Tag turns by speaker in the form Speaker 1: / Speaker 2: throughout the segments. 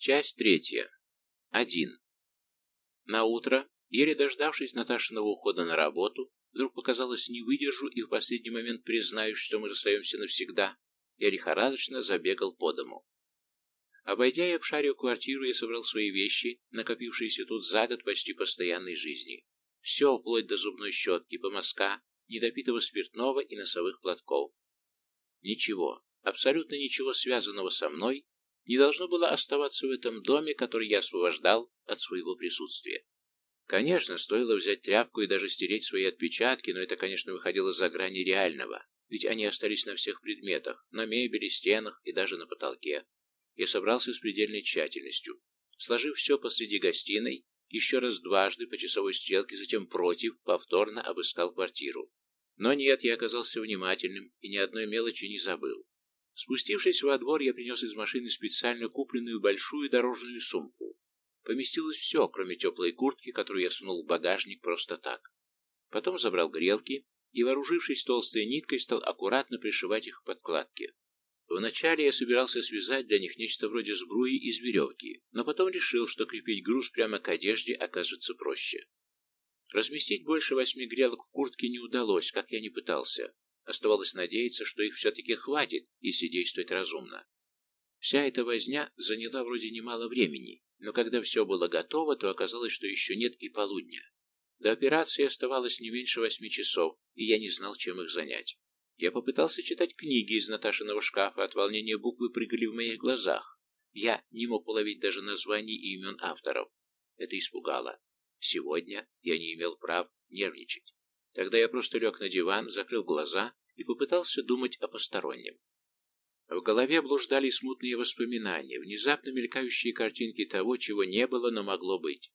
Speaker 1: Часть третья. Один. На утро, еле дождавшись Наташиного ухода на работу, вдруг показалось не выдержу и в последний момент признаюсь, что мы расстаемся навсегда, я лихорадочно забегал по дому. Обойдя и обшарив квартиру, я собрал свои вещи, накопившиеся тут за год почти постоянной жизни. Все, вплоть до зубной щетки, помазка, недопитого спиртного и носовых платков. Ничего, абсолютно ничего связанного со мной не должно было оставаться в этом доме, который я освобождал от своего присутствия. Конечно, стоило взять тряпку и даже стереть свои отпечатки, но это, конечно, выходило за грани реального, ведь они остались на всех предметах, на мебели, стенах и даже на потолке. Я собрался с предельной тщательностью. Сложив все посреди гостиной, еще раз дважды по часовой стрелке, затем против, повторно обыскал квартиру. Но нет, я оказался внимательным и ни одной мелочи не забыл. Спустившись во двор, я принес из машины специально купленную большую дорожную сумку. Поместилось все, кроме теплой куртки, которую я сунул в багажник просто так. Потом забрал грелки и, вооружившись толстой ниткой, стал аккуратно пришивать их к подкладке. Вначале я собирался связать для них нечто вроде сбруи из веревки, но потом решил, что крепить груз прямо к одежде окажется проще. Разместить больше восьми грелок в куртке не удалось, как я не пытался. Оставалось надеяться, что их все-таки хватит, если действовать разумно. Вся эта возня заняла вроде немало времени, но когда все было готово, то оказалось, что еще нет и полудня. До операции оставалось не меньше восьми часов, и я не знал, чем их занять. Я попытался читать книги из Наташиного шкафа, от волнения буквы прыгали в моих глазах. Я не мог уловить даже названий и имен авторов. Это испугало. Сегодня я не имел прав нервничать. Тогда я просто лег на диван, закрыл глаза и попытался думать о постороннем. В голове блуждали смутные воспоминания, внезапно мелькающие картинки того, чего не было, но могло быть.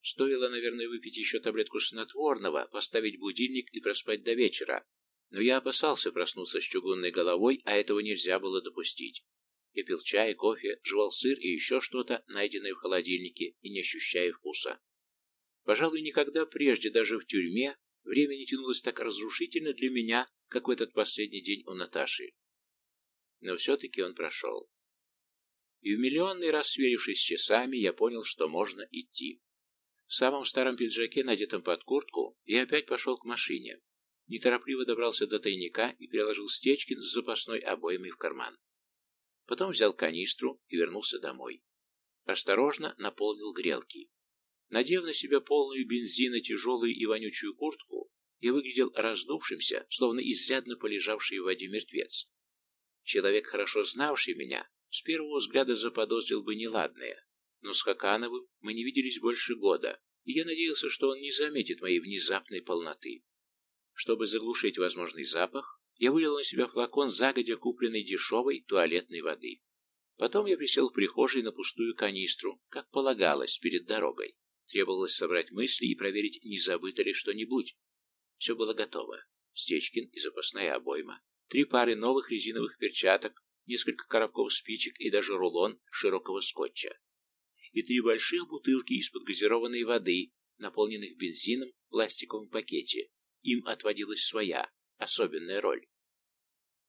Speaker 1: Стоило, наверное, выпить еще таблетку снотворного, поставить будильник и проспать до вечера. Но я опасался проснуться с чугунной головой, а этого нельзя было допустить. Я пил чай, кофе, жевал сыр и еще что-то, найденное в холодильнике, и не ощущая вкуса. Пожалуй, никогда прежде, даже в тюрьме, время не тянулось так разрушительно для меня, как в этот последний день у Наташи. Но все-таки он прошел. И в миллионный раз сверившись с часами, я понял, что можно идти. В самом старом пиджаке, надетом под куртку, я опять пошел к машине. Неторопливо добрался до тайника и переложил Стечкин с запасной обоймой в карман. Потом взял канистру и вернулся домой. Осторожно наполнил грелки. Надев на себя полную бензина тяжелую и вонючую куртку, я выглядел раздувшимся, словно изрядно полежавший в воде мертвец. Человек, хорошо знавший меня, с первого взгляда заподозрил бы неладное, но с Хакановым мы не виделись больше года, и я надеялся, что он не заметит моей внезапной полноты. Чтобы заглушить возможный запах, я вылил на себя флакон загодя купленной дешевой туалетной воды. Потом я присел в прихожей на пустую канистру, как полагалось, перед дорогой. Требовалось собрать мысли и проверить, не забыто ли что-нибудь. Все было готово. Стечкин и запасная обойма, три пары новых резиновых перчаток, несколько коробков спичек и даже рулон широкого скотча. И три больших бутылки из-под газированной воды, наполненных бензином в пластиковом пакете. Им отводилась своя, особенная роль.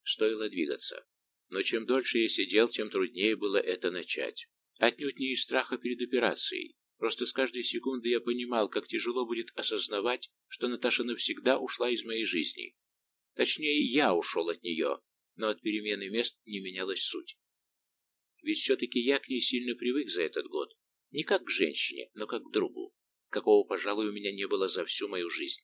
Speaker 1: Стоило двигаться. Но чем дольше я сидел, тем труднее было это начать. Отнюдь не из страха перед операцией, Просто с каждой секунды я понимал, как тяжело будет осознавать, что Наташа навсегда ушла из моей жизни. Точнее, я ушел от нее, но от перемены мест не менялась суть. Ведь все-таки я к ней сильно привык за этот год. Не как к женщине, но как к другу, какого, пожалуй, у меня не было за всю мою жизнь.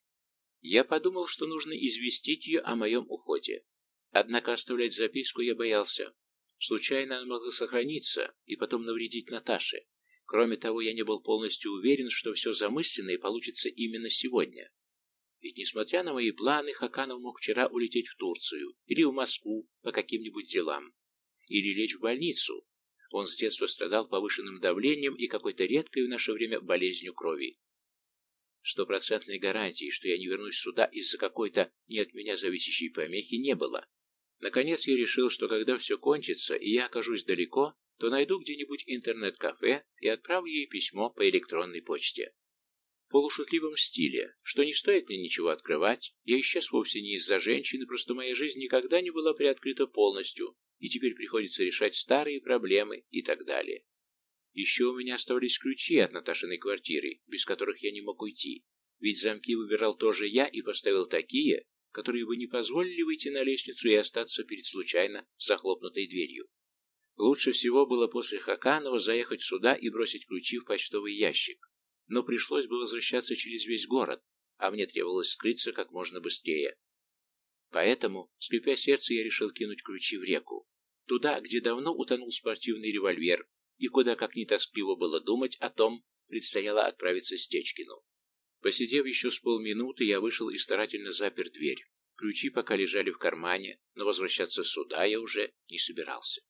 Speaker 1: Я подумал, что нужно известить ее о моем уходе. Однако оставлять записку я боялся. Случайно она могла сохраниться и потом навредить Наташе. Кроме того, я не был полностью уверен, что все замысленное получится именно сегодня. Ведь, несмотря на мои планы, Хаканов мог вчера улететь в Турцию или в Москву по каким-нибудь делам, или лечь в больницу. Он с детства страдал повышенным давлением и какой-то редкой в наше время болезнью крови. Стопроцентной гарантии, что я не вернусь сюда из-за какой-то не от меня зависящей помехи, не было. Наконец я решил, что когда все кончится и я окажусь далеко, то найду где-нибудь интернет-кафе и отправлю ей письмо по электронной почте. В полушутливом стиле, что не стоит мне ничего открывать, я исчез вовсе не из-за женщины, просто моя жизнь никогда не была приоткрыта полностью, и теперь приходится решать старые проблемы и так далее. Еще у меня оставались ключи от Наташиной квартиры, без которых я не мог уйти. Ведь замки выбирал тоже я и поставил такие, которые бы не позволили выйти на лестницу и остаться перед случайно захлопнутой дверью. Лучше всего было после Хаканова заехать сюда и бросить ключи в почтовый ящик. Но пришлось бы возвращаться через весь город, а мне требовалось скрыться как можно быстрее. Поэтому, скрипя сердце, я решил кинуть ключи в реку. Туда, где давно утонул спортивный револьвер, и куда, как ни тоскливо было думать о том, предстояло отправиться Стечкину. Посидев еще с полминуты, я вышел и старательно запер дверь. Ключи пока лежали в кармане, но возвращаться сюда я уже не собирался.